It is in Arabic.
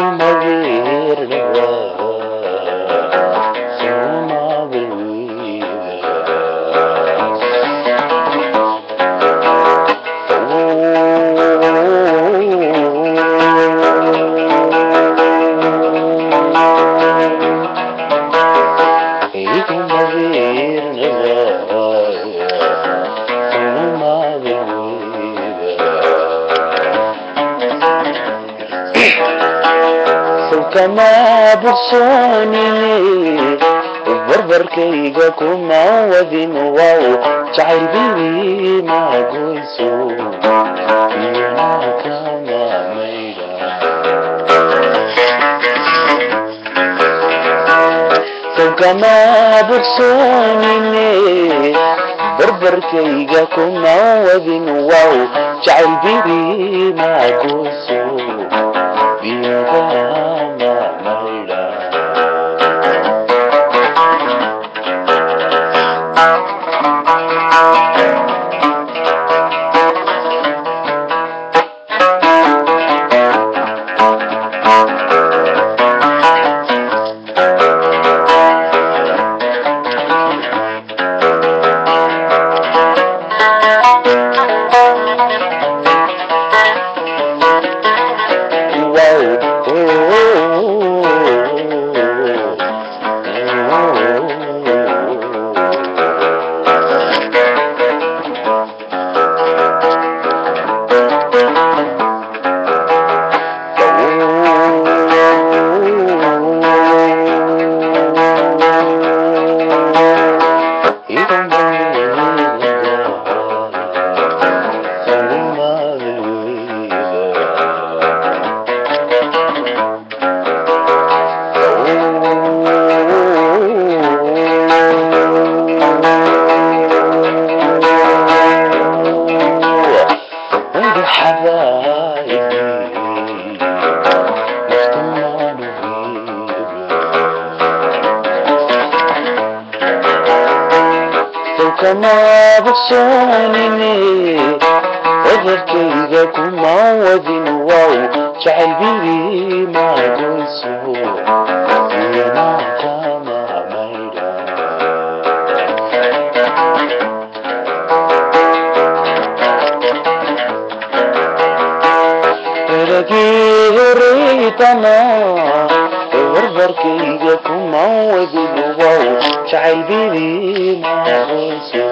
மகிழ்கின்ற كما buqsoonine barbarkayga kumaan wadin waaw jacaylbibi maagoyso kama buqsoonine barbarkayga kumaan wadin waaw jacaylbibi maagoyso know. تنابصونني وذكيكم وذن واو جعل بيبي ما قلسو وما كما ميلا لكي ريتنا بركي جاكم عوض الوضع شعل بيبي معوزه